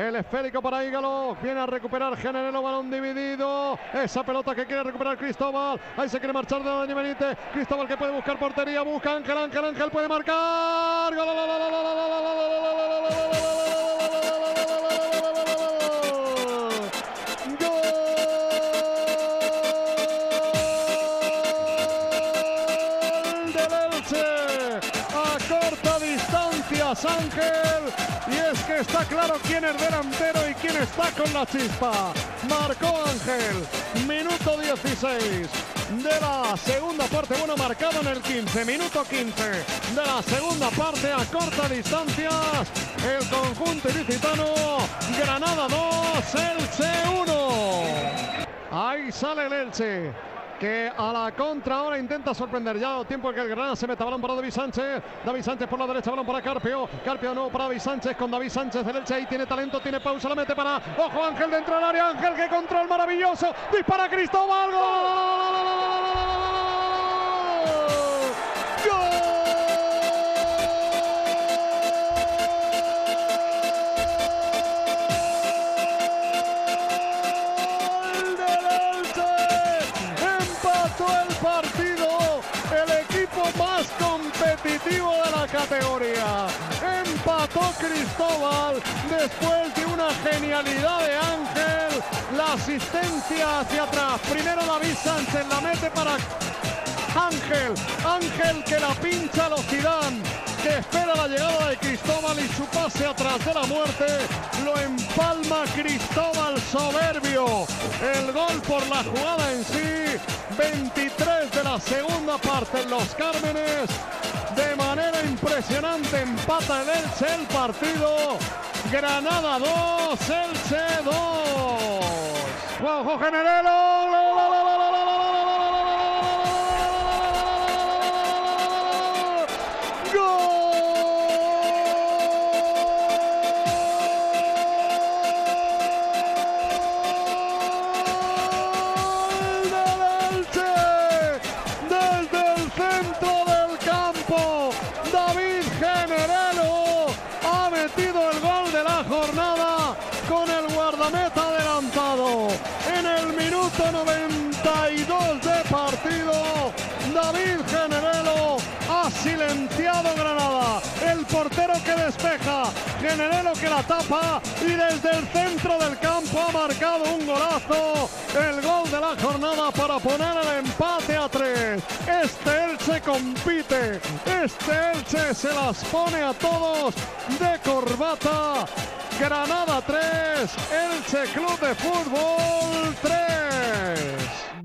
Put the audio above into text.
El esférico para Ígalo. Viene a recuperar Generelo, balón dividido. Esa pelota que quiere recuperar Cristóbal. Ahí se quiere marchar de Dani Benítez. Cristóbal que puede buscar portería. Busca Ángel, Ángel, Ángel puede marcar. Ángel. Y es que está claro quién es delantero y quién está con la chispa. Marcó Ángel. Minuto 16 de la segunda parte. Bueno, marcado en el 15. Minuto 15 de la segunda parte a corta distancia. El conjunto ilicitano. Granada 2, Elche 1. Ahí sale el Elche que a la contra ahora intenta sorprender. Ya tiempo que el Granada se meta balón para David Sánchez. David Sánchez por la derecha, balón para Carpio. Carpio no para David Sánchez con David Sánchez del Elche. Ahí tiene talento, tiene pausa, la mete para. Ojo, Ángel dentro del área. Ángel que control maravilloso. Dispara Cristóbal. ¡Gol! De la categoría. Empató Cristóbal después de una genialidad de Ángel. La asistencia hacia atrás. Primero David Sánchez la mete para Ángel. Ángel que la pincha a los Zidane que espera la llegada de Y su pase atrás de la muerte. Lo empalma Cristóbal soberbio. El gol por la jugada en sí. 23 de la segunda parte en los Cármenes. De manera impresionante empata el Elche el partido. Granada 2, Elche 2. Juanjo Generelo. En el minuto 92 de partido. David Generelo ha silenciado Granada. El portero que despeja, Generelo que la tapa y desde el centro del campo ha marcado un golazo. El gol de la jornada para poner el empate a tres. Este Elche compite. Este Elche se las pone a todos de corbata. Granada 3, Elche Club de Fútbol 3.